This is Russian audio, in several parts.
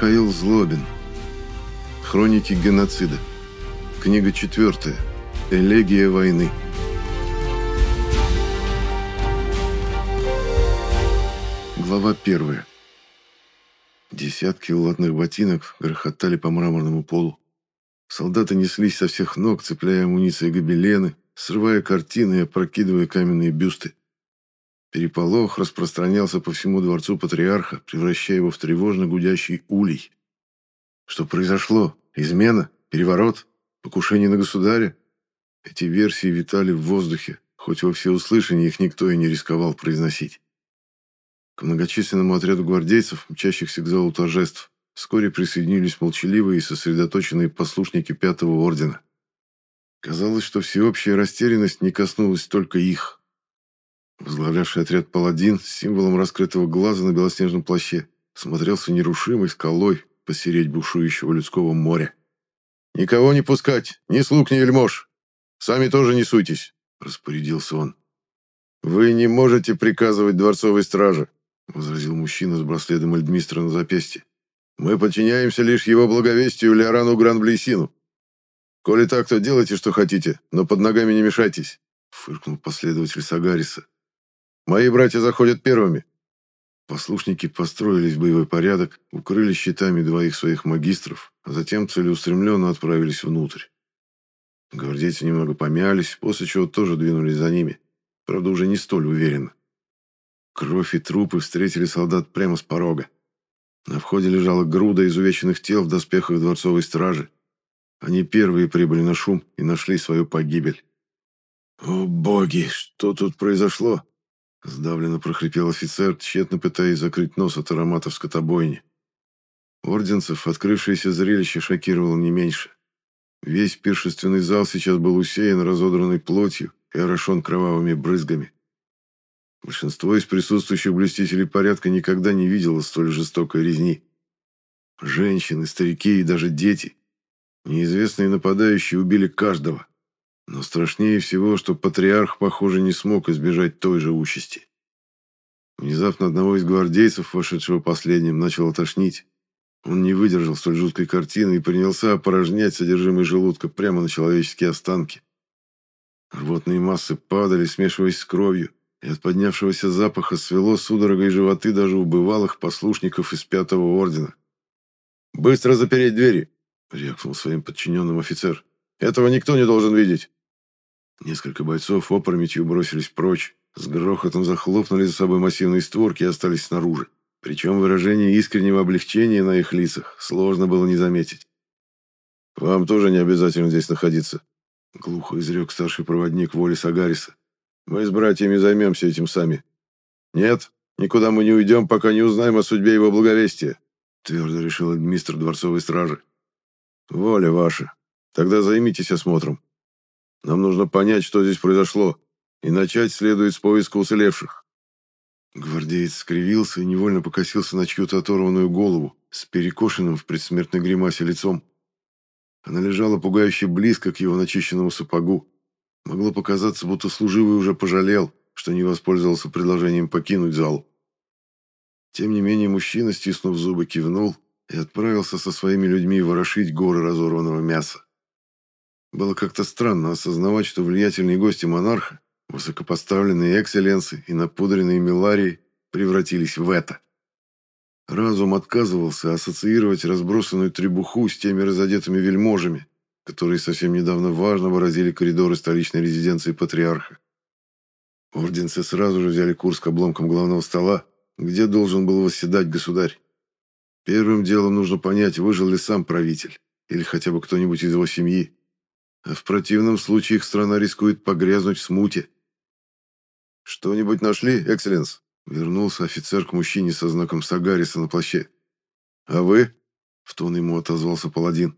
Михаил Злобин. Хроники геноцида. Книга четвертая. Элегия войны. Глава первая. Десятки латных ботинок грохотали по мраморному полу. Солдаты неслись со всех ног, цепляя амуницией гобелены, срывая картины и опрокидывая каменные бюсты. Переполох распространялся по всему дворцу патриарха, превращая его в тревожно гудящий улей. Что произошло? Измена? Переворот? Покушение на государя? Эти версии витали в воздухе, хоть во всеуслышание их никто и не рисковал произносить. К многочисленному отряду гвардейцев, мчащихся к залу торжеств, вскоре присоединились молчаливые и сосредоточенные послушники Пятого Ордена. Казалось, что всеобщая растерянность не коснулась только их – Возглавлявший отряд паладин с символом раскрытого глаза на белоснежном плаще смотрелся нерушимой скалой посередь бушующего людского моря. «Никого не пускать, ни слуг, ни вельмож. Сами тоже не суйтесь», — распорядился он. «Вы не можете приказывать дворцовой страже», — возразил мужчина с браслетом Эльдмистра на запястье. «Мы подчиняемся лишь его благовестию Леорану Гранблейсину. Коли так, то делайте, что хотите, но под ногами не мешайтесь», — фыркнул последователь Сагариса. Мои братья заходят первыми. Послушники построились в боевой порядок, укрыли щитами двоих своих магистров, а затем целеустремленно отправились внутрь. Гвардейцы немного помялись, после чего тоже двинулись за ними. Правда, уже не столь уверенно. Кровь и трупы встретили солдат прямо с порога. На входе лежала груда изувеченных тел в доспехах дворцовой стражи. Они первые прибыли на шум и нашли свою погибель. «О боги, что тут произошло?» Сдавленно прохрипел офицер, тщетно пытаясь закрыть нос от ароматов скотобойни. Орденцев открывшееся зрелище шокировало не меньше. Весь пиршественный зал сейчас был усеян разодранной плотью и орошен кровавыми брызгами. Большинство из присутствующих блюстителей порядка никогда не видело столь жестокой резни. Женщины, старики и даже дети. Неизвестные нападающие убили каждого. Но страшнее всего, что патриарх, похоже, не смог избежать той же участи. Внезапно одного из гвардейцев, вошедшего последним, начало тошнить. Он не выдержал столь жуткой картины и принялся опорожнять содержимое желудка прямо на человеческие останки. Рвотные массы падали, смешиваясь с кровью, и от поднявшегося запаха свело судорогой животы даже у бывалых послушников из Пятого Ордена. «Быстро запереть двери!» — рявкнул своим подчиненным офицер. «Этого никто не должен видеть!» Несколько бойцов опрометью бросились прочь, с грохотом захлопнули за собой массивные створки и остались снаружи. Причем выражение искреннего облегчения на их лицах сложно было не заметить. «Вам тоже не обязательно здесь находиться», — глухо изрек старший проводник Воли Сагариса. «Мы с братьями займемся этим сами». «Нет, никуда мы не уйдем, пока не узнаем о судьбе его благовестия», — твердо решил администр дворцовой стражи. «Воля ваша. Тогда займитесь осмотром. Нам нужно понять, что здесь произошло, и начать следует с поиска уцелевших». Гвардеец скривился и невольно покосился на чью-то оторванную голову с перекошенным в предсмертной гримасе лицом. Она лежала пугающе близко к его начищенному сапогу. Могло показаться, будто служивый уже пожалел, что не воспользовался предложением покинуть зал. Тем не менее, мужчина, стиснув зубы, кивнул и отправился со своими людьми ворошить горы разорванного мяса. Было как-то странно осознавать, что влиятельные гости монарха, высокопоставленные экселленсы и напудренные миларии превратились в это. Разум отказывался ассоциировать разбросанную требуху с теми разодетыми вельможами, которые совсем недавно важно выразили коридоры столичной резиденции патриарха. Орденцы сразу же взяли курс к обломкам главного стола, где должен был восседать государь. Первым делом нужно понять, выжил ли сам правитель, или хотя бы кто-нибудь из его семьи. В противном случае их страна рискует погрязнуть в смуте. «Что-нибудь нашли, экселленс?» Вернулся офицер к мужчине со знаком Сагариса на плаще. «А вы?» — в тон ему отозвался паладин.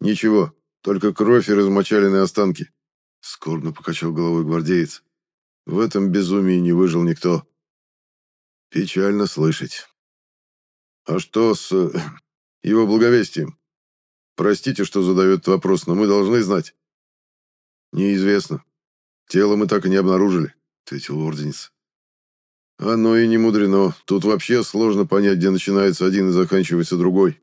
«Ничего, только кровь и размочаленные останки», — скорбно покачал головой гвардеец. «В этом безумии не выжил никто». «Печально слышать». «А что с э, его благовестием?» Простите, что задает вопрос, но мы должны знать. Неизвестно. Тело мы так и не обнаружили, ответил орденец. Оно и не мудрено. Тут вообще сложно понять, где начинается один и заканчивается другой,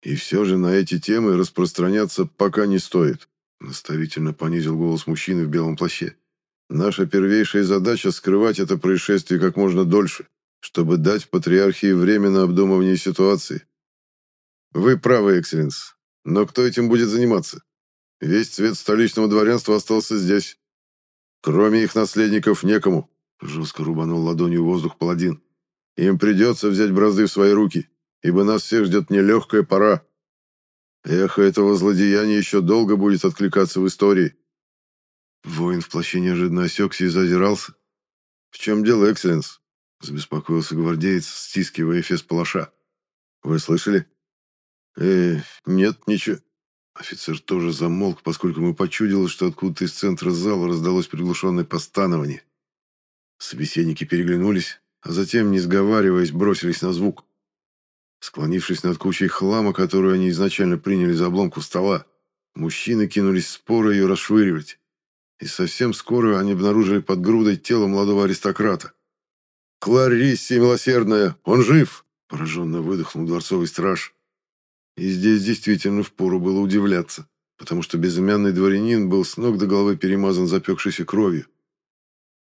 И все же на эти темы распространяться пока не стоит, наставительно понизил голос мужчины в белом плаще. Наша первейшая задача — скрывать это происшествие как можно дольше, чтобы дать патриархии время на обдумывание ситуации. Вы правы, экселленс. Но кто этим будет заниматься? Весь цвет столичного дворянства остался здесь. Кроме их наследников некому, жестко рубанул ладонью воздух паладин. Им придется взять бразды в свои руки, ибо нас всех ждет нелегкая пора. Эхо этого злодеяния еще долго будет откликаться в истории. Воин в плаще неожиданно осекся и зазирался. «В чем дело, экселленс?» — забеспокоился гвардеец, стискивая эфес палаша. «Вы слышали?» «Э, нет, ничего». Офицер тоже замолк, поскольку ему почудилось, что откуда-то из центра зала раздалось приглушенное постанование. Собеседники переглянулись, а затем, не сговариваясь, бросились на звук. Склонившись над кучей хлама, которую они изначально приняли за обломку стола, мужчины кинулись споро ее расшвыривать и совсем скоро они обнаружили под грудой тело молодого аристократа. «Клариссия милосердная! Он жив!» – пораженно выдохнул дворцовый страж. И здесь действительно впору было удивляться, потому что безымянный дворянин был с ног до головы перемазан запекшейся кровью.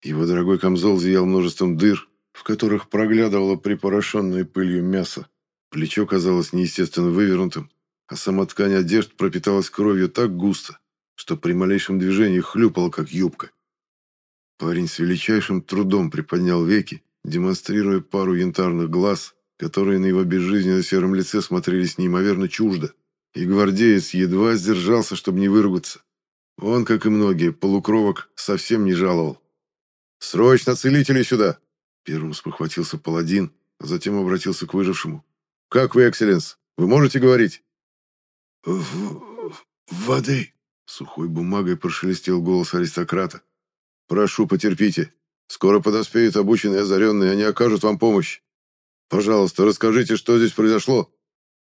Его дорогой камзол зиял множеством дыр, в которых проглядывало припорошенное пылью мясо. Плечо казалось неестественно вывернутым, а сама ткань одежд пропиталась кровью так густо, что при малейшем движении хлюпал, как юбка. Парень с величайшим трудом приподнял веки, демонстрируя пару янтарных глаз, которые на его безжизненно сером лице смотрелись неимоверно чуждо, и гвардеец едва сдержался, чтобы не выругаться. Он, как и многие, полукровок совсем не жаловал. «Срочно целителей сюда!» Первым спохватился паладин, а затем обратился к выжившему. «Как вы, экселленс? Вы можете говорить?» «В... воды», Сухой бумагой прошелестел голос аристократа. «Прошу, потерпите. Скоро подоспеют обученные озаренные, они окажут вам помощь. Пожалуйста, расскажите, что здесь произошло».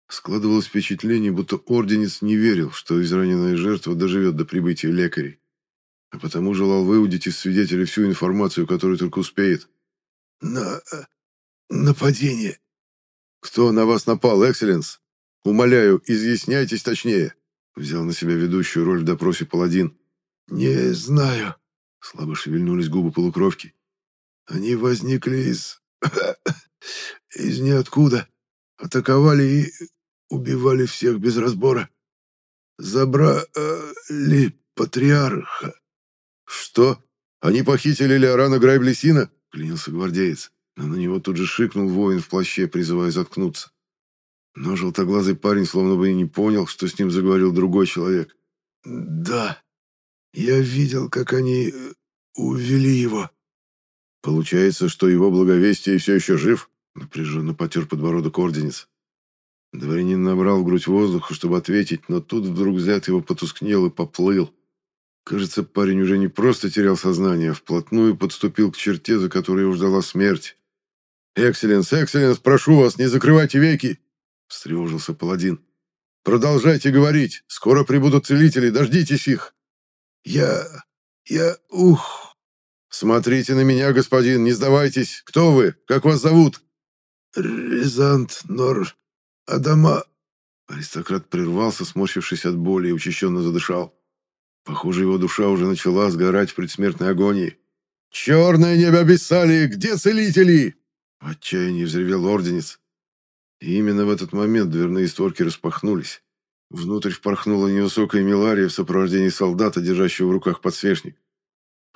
Складывалось впечатление, будто орденец не верил, что израненная жертва доживет до прибытия лекарей, а потому желал выудить из свидетелей всю информацию, которую только успеет. «На... Э, нападение». «Кто на вас напал, Экселленс? Умоляю, изъясняйтесь точнее». Взял на себя ведущую роль в допросе паладин. «Не знаю», — слабо шевельнулись губы полукровки. «Они возникли из... из ниоткуда, атаковали и убивали всех без разбора. Забрали патриарха». «Что? Они похитили Леорана Грайблесина?» — клянился гвардеец. Но на него тут же шикнул воин в плаще, призывая заткнуться. Но желтоглазый парень словно бы и не понял, что с ним заговорил другой человек. «Да, я видел, как они э, увели его». «Получается, что его благовестие все еще жив?» Напряженно потер подбородок орденец. Дворянин набрал в грудь воздуха, чтобы ответить, но тут вдруг взгляд его потускнел и поплыл. Кажется, парень уже не просто терял сознание, а вплотную подступил к черте, за которой его ждала смерть. «Экселленс, экселленс, прошу вас, не закрывайте веки!» встревожился паладин. «Продолжайте говорить. Скоро прибудут целители. Дождитесь их». «Я... я... ух...» «Смотрите на меня, господин, не сдавайтесь. Кто вы? Как вас зовут?» «Резант Нор... Адама...» Аристократ прервался, сморщившись от боли, и учащенно задышал. Похоже, его душа уже начала сгорать в предсмертной агонии. «Черное небо обессали! Где целители?» В отчаянии взревел орденец. И именно в этот момент дверные створки распахнулись. Внутрь впорхнула невысокая Милария в сопровождении солдата, держащего в руках подсвечник.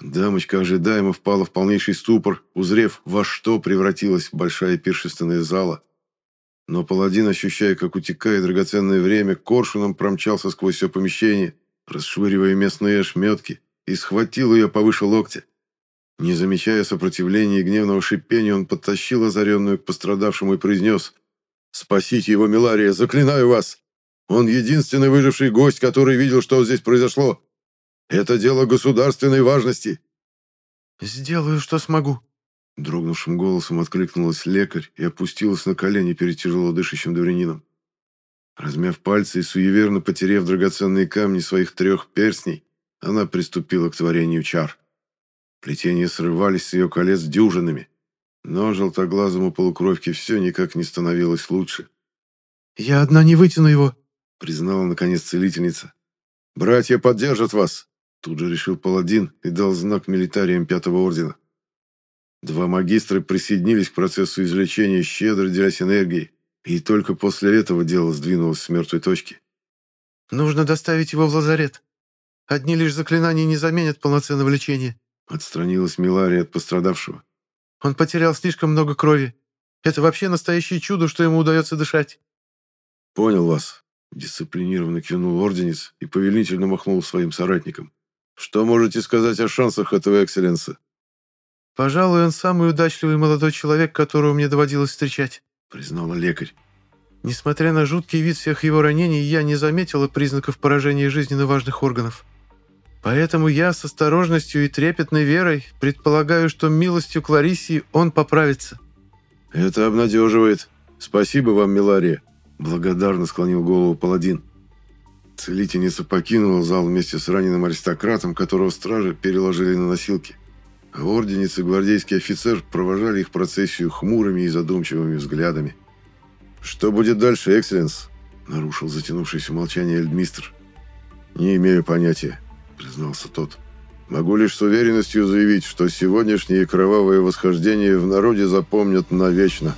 Дамочка ожидаемо впала в полнейший ступор, узрев, во что превратилась большая пиршественная зала. Но паладин, ощущая, как утекает драгоценное время, коршуном промчался сквозь все помещение, расшвыривая местные ошметки, и схватил ее повыше локтя. Не замечая сопротивления и гневного шипения, он подтащил озаренную к пострадавшему и произнес Спасите его, Милария, заклинаю вас. Он единственный выживший гость, который видел, что здесь произошло. Это дело государственной важности. Сделаю, что смогу. Дрогнувшим голосом откликнулась лекарь и опустилась на колени перед тяжело дышащим дворянином. Размяв пальцы и суеверно потерев драгоценные камни своих трех перстней, она приступила к творению чар. Плетения срывались с ее колец дюжинами. Но желтоглазому полукровке все никак не становилось лучше. «Я одна не вытяну его», — признала наконец целительница. «Братья поддержат вас», — тут же решил паладин и дал знак милитариям Пятого Ордена. Два магистра присоединились к процессу излечения, щедро делясь энергией, и только после этого дело сдвинулось с мертвой точки. «Нужно доставить его в лазарет. Одни лишь заклинания не заменят полноценного лечения», — отстранилась Милария от пострадавшего. «Он потерял слишком много крови. Это вообще настоящее чудо, что ему удается дышать». «Понял вас», — дисциплинированно кивнул Орденец и повелительно махнул своим соратникам. «Что можете сказать о шансах этого экселленса?» «Пожалуй, он самый удачливый молодой человек, которого мне доводилось встречать», — признала лекарь. «Несмотря на жуткий вид всех его ранений, я не заметила признаков поражения жизненно важных органов. Поэтому я с осторожностью и трепетной верой предполагаю, что милостью Клариссии он поправится». «Это обнадеживает. Спасибо вам, Милария», Благодарно склонил голову паладин. Целительница покинула зал вместе с раненым аристократом, которого стражи переложили на носилки. А орденец и гвардейский офицер провожали их процессию хмурыми и задумчивыми взглядами. «Что будет дальше, Экселленс?» – нарушил затянувшееся молчание Эльдмистр. «Не имею понятия», – признался тот. «Могу лишь с уверенностью заявить, что сегодняшнее кровавое восхождение в народе запомнят навечно».